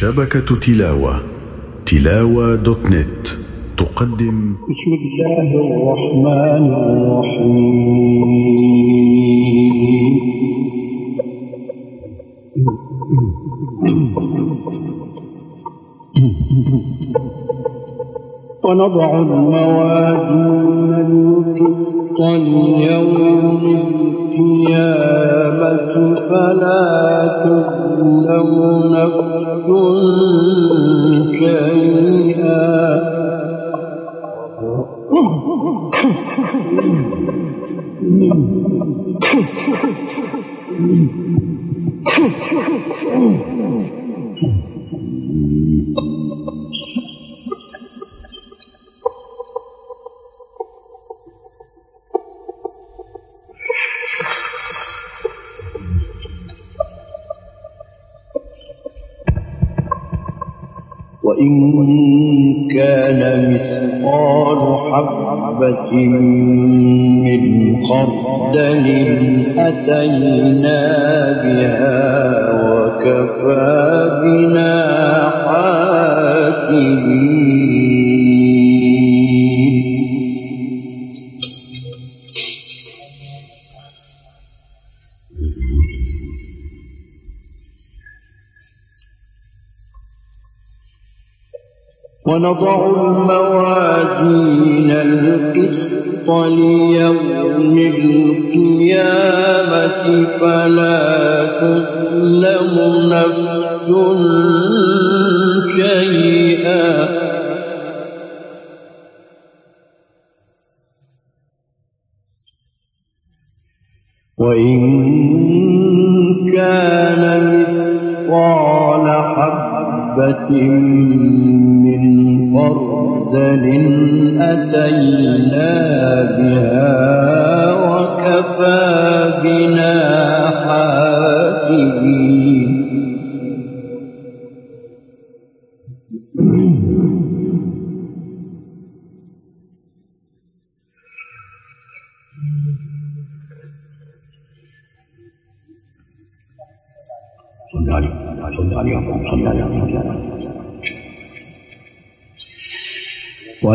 شبكة تلاوة تلاوة دوت نت، تقدم. بسم الله الرحمن الرحيم. ونضع الموازين القسط ليوم القيامة، فلا تظلم نفس مثقال حبة من خردل أتينا بها وكفى بنا حاكمين. ونضع الموازين القسط ليوم القيامة فلا تظلم نفس شيئا. وإن كان مثقال حبة من خردل أتينا بها وكفى بنا حاسبين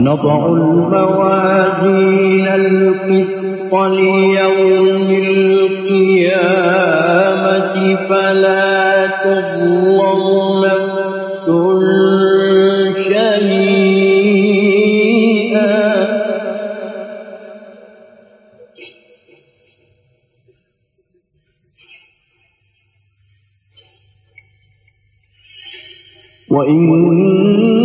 ونضع الموازين القسط ليوم القيامة فلا تظلم نفس شيئا. وإن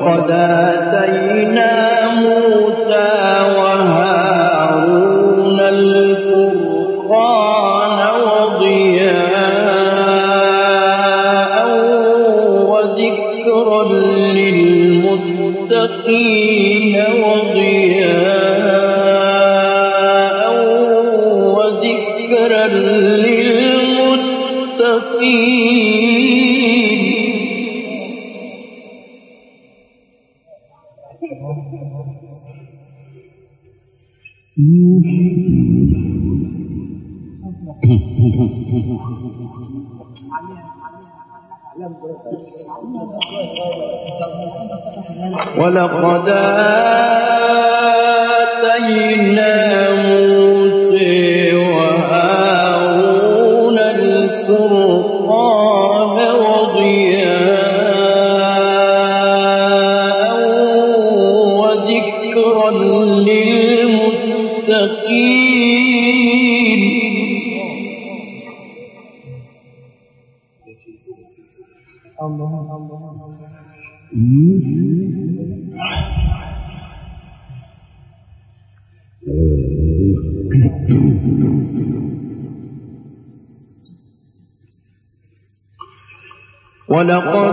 قدر ولقد آتينا خلق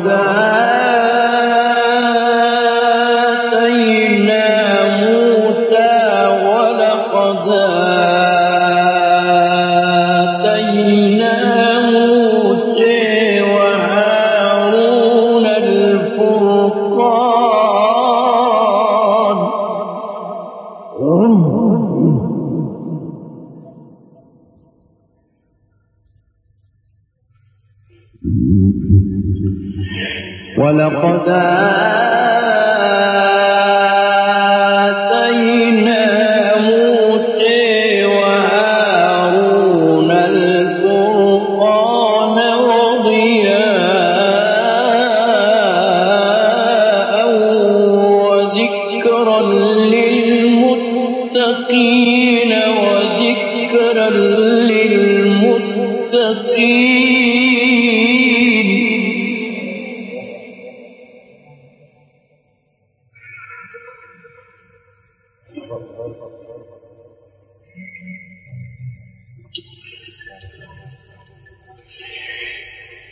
وذكرا للمتقين وذكرا للمتقين.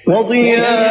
وضياء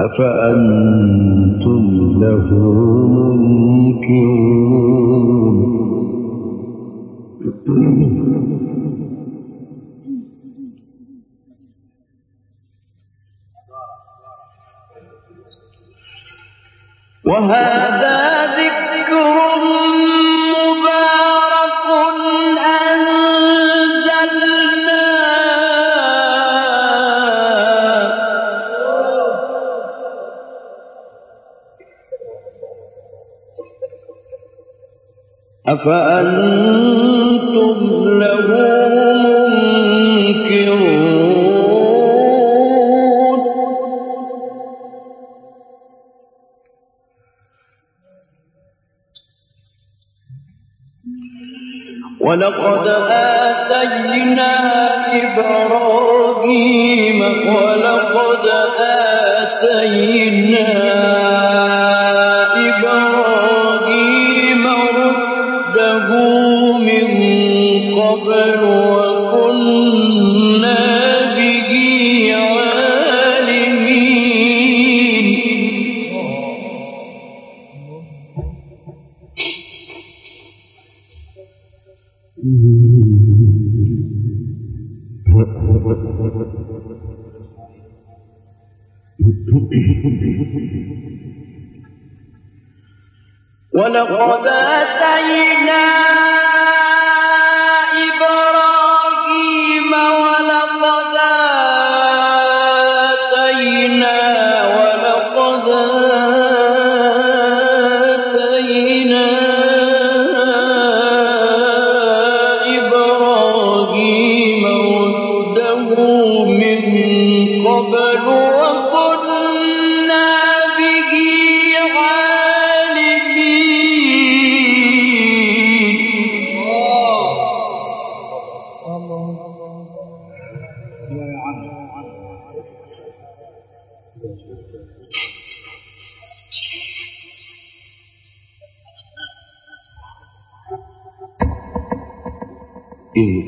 أفأنتم له منكرون؟ وهذا ذكر الله أفأنتم له منكرون؟ ولقد آتينا إبراهيم ولقد آتينا ولقد أتينا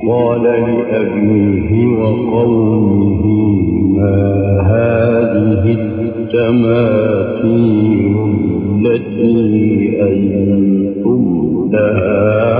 قال لأبيه وقومه ما هذه التماثيل التي أنتم لها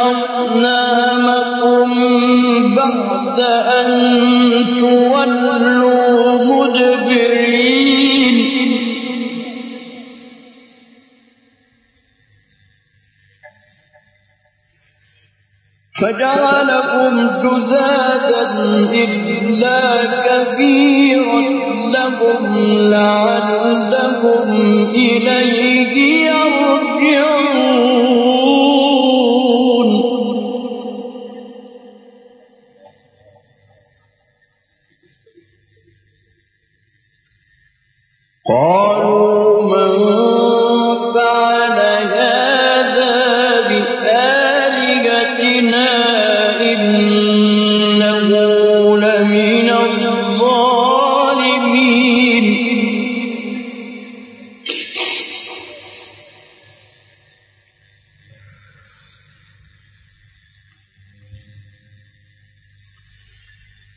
أصنامكم بعد أن تولوا مدبرين فجعلكم جذاذا إلا كبيرا لهم لعلهم إليه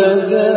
جگہ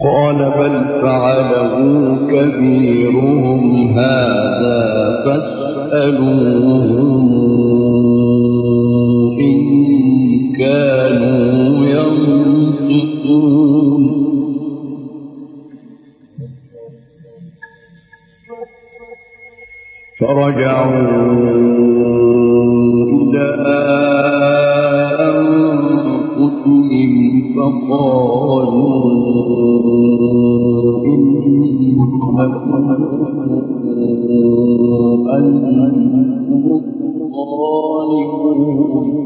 قال بل فعله كبيرهم هذا فاسألوهم فرجعوا إلى فقالوا إنكم أنتم الظالمون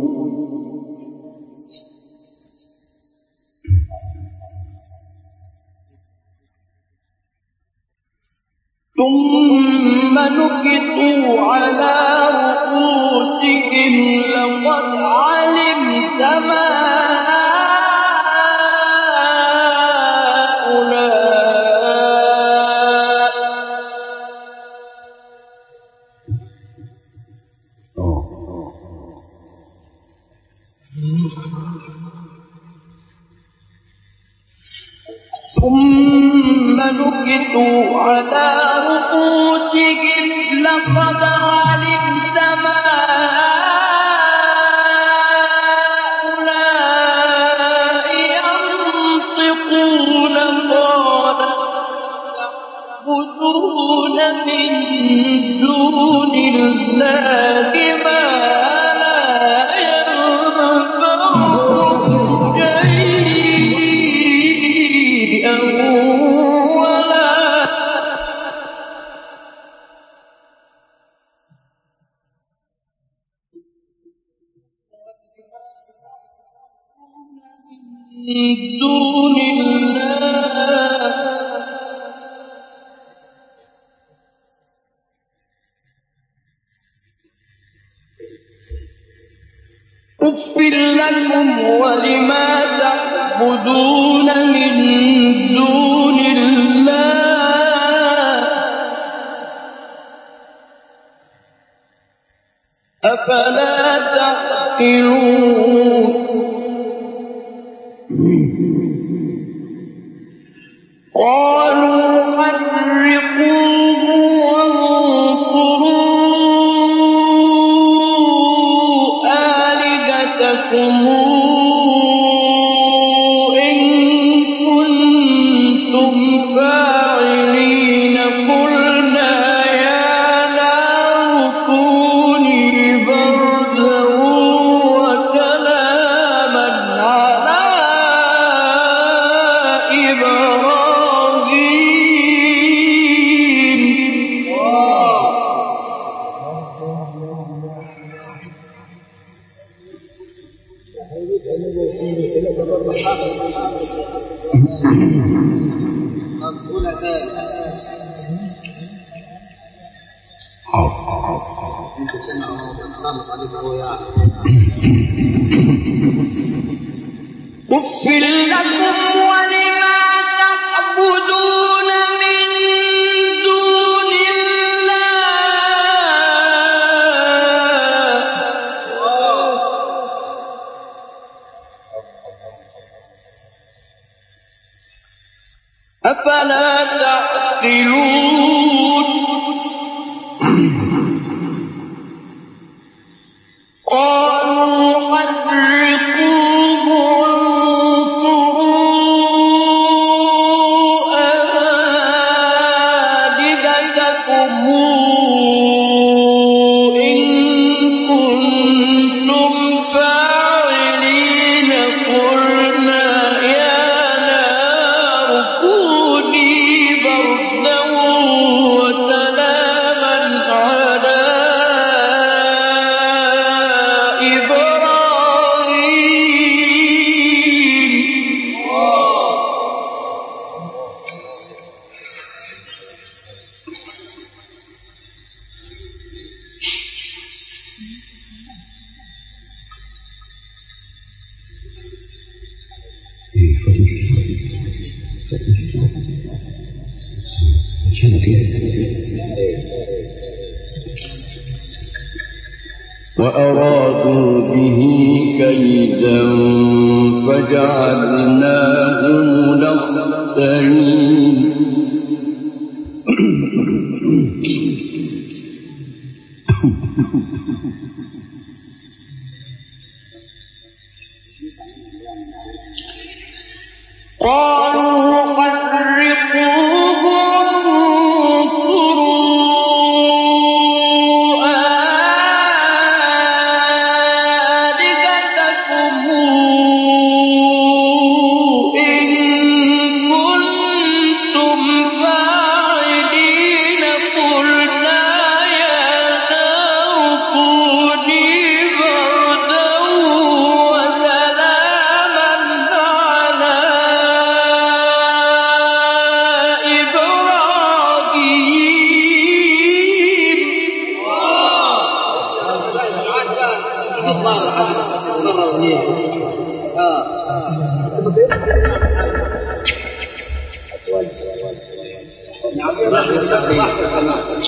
دون الله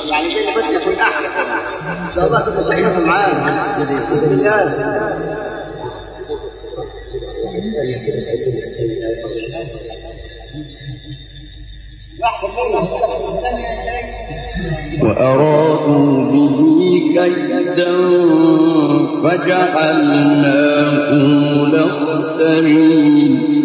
يعني زي ما يكون احسن كمان لو الله سبحانه وتعالى معانا بالله وأرادوا به كيدا فجعلناهم الأخسرين.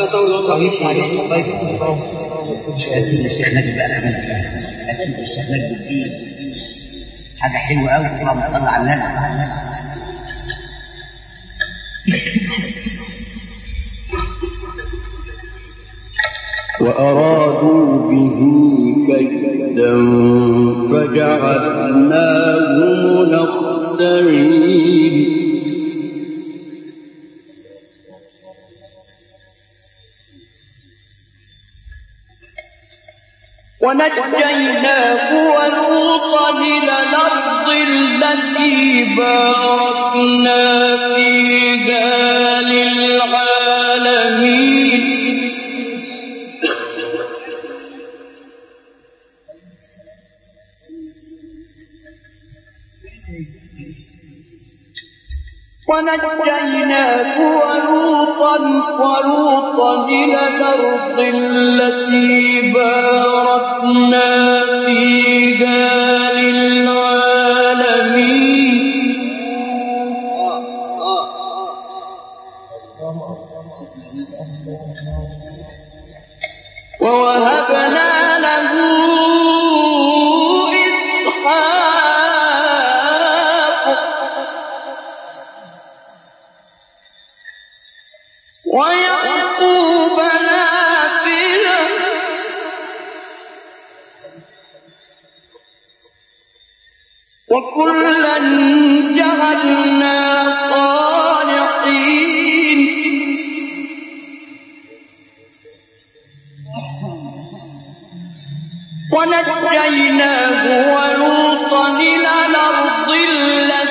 ما تنظر ضعيف أسيد الشيخ نجم الدين حاجة حلوة أوي اللهم صل على النبي وأرادوا به كيدا فجعلناهم الأخسرين. ونجيناه ولوطا إلى الأرض التي باركنا فيها للعالمين. ونجيناه ولوطا ولوطا إلى الأرض التي باركنا فيها للعالمين ويعقوب نافلة وكلا جعلنا ونجيناه ولوطا إلى الأرض التي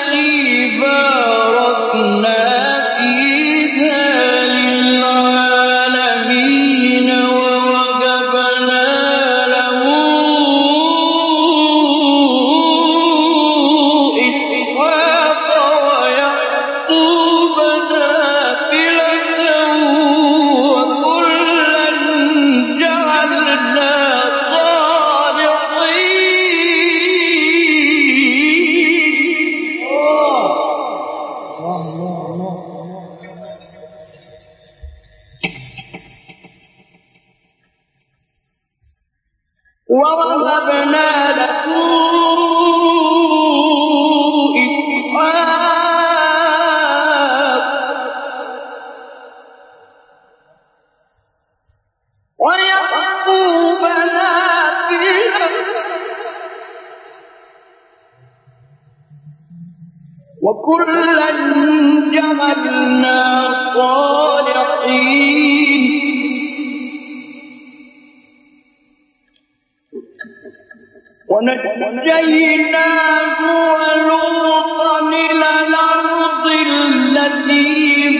وكلا جعلنا صالحين ونجيناه ولوطا إلى الأرض التي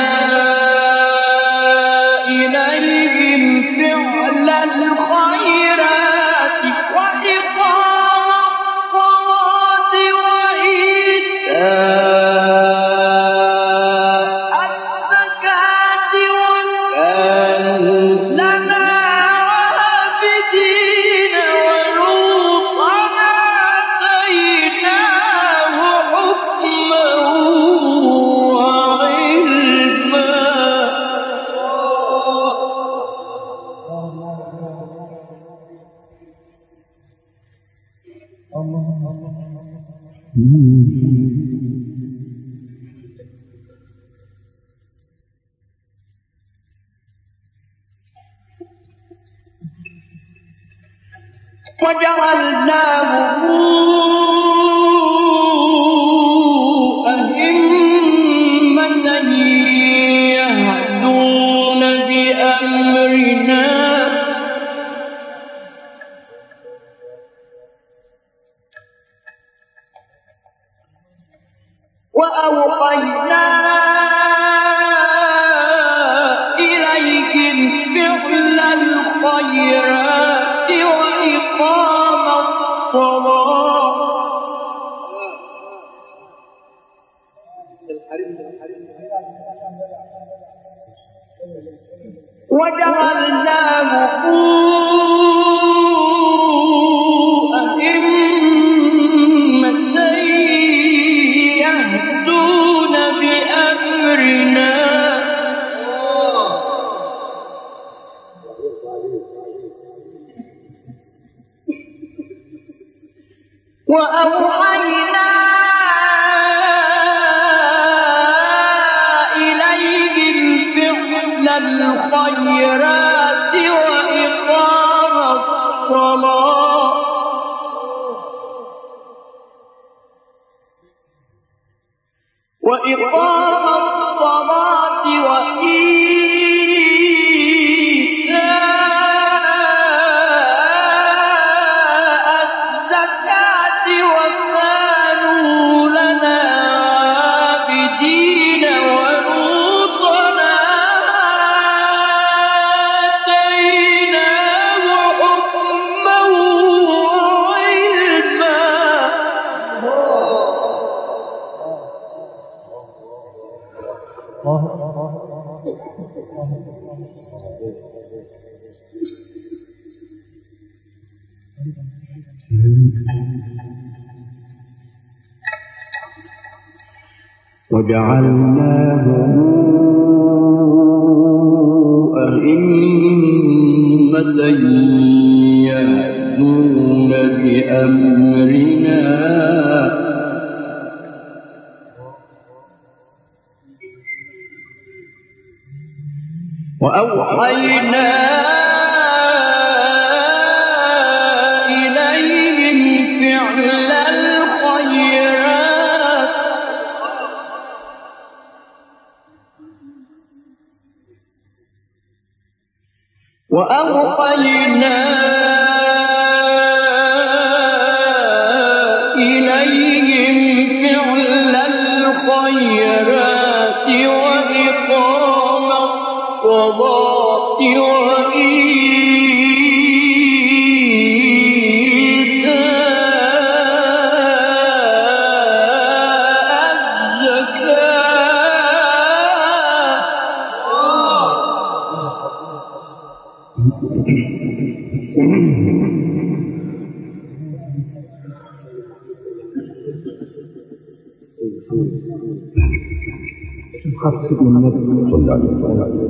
الخيرات وإقام الصلاة. وجعلناه قوما وجعلناهم أئمة يهدون بأمرنا. وأوحينا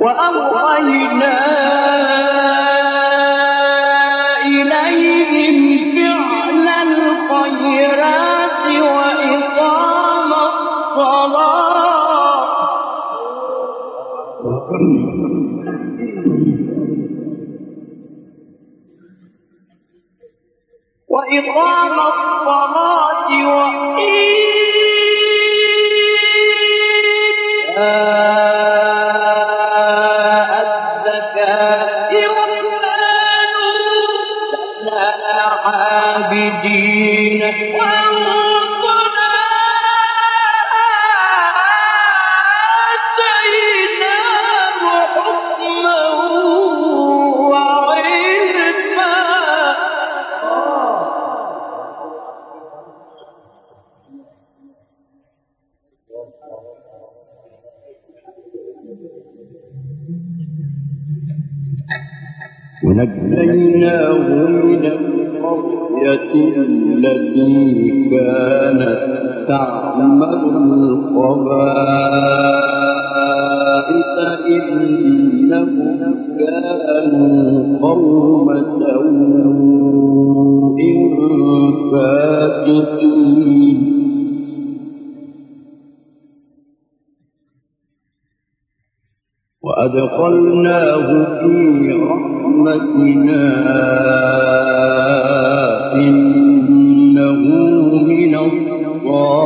وأوحينا وإقام الصلاة وإيتاء وأخرجناه من القرية التي كانت تعمل الخبائث إنهم كانوا قوم سوء فاتحين وأدخلناه في رحمتنا إنه من الصالحين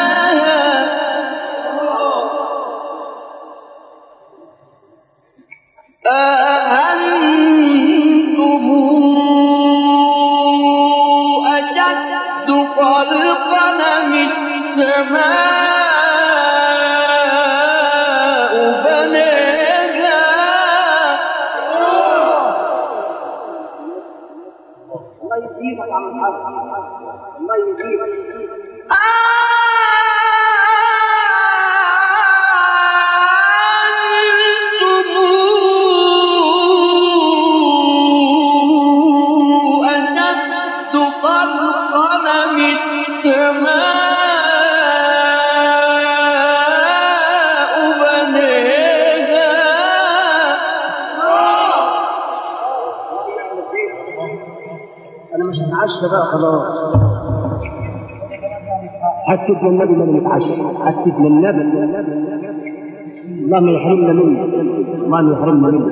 حسد من النبي من يتعشى حسد من النبي. الله ما يحرمنا منه. الله ما يحرمنا منه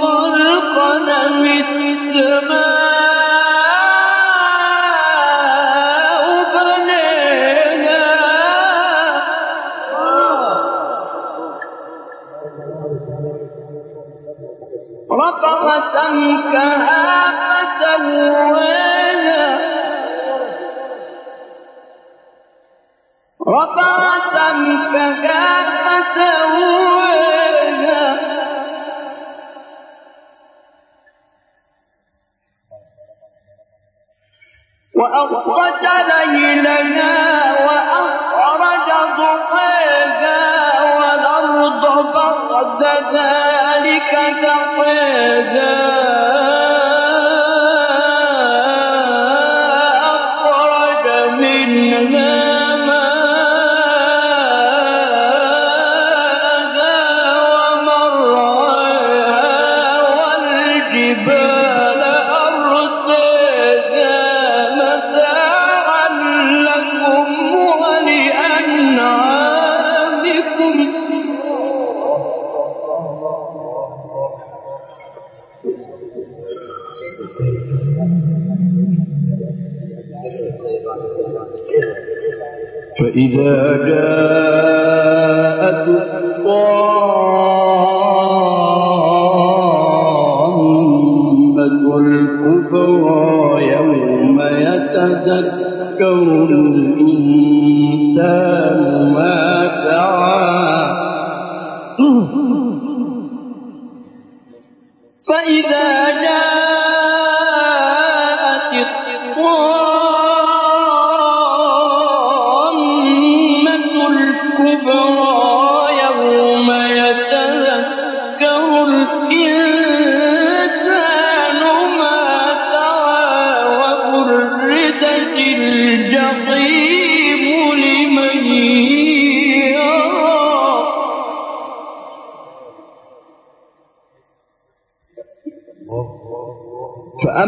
خلقنا مثل ما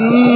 فأما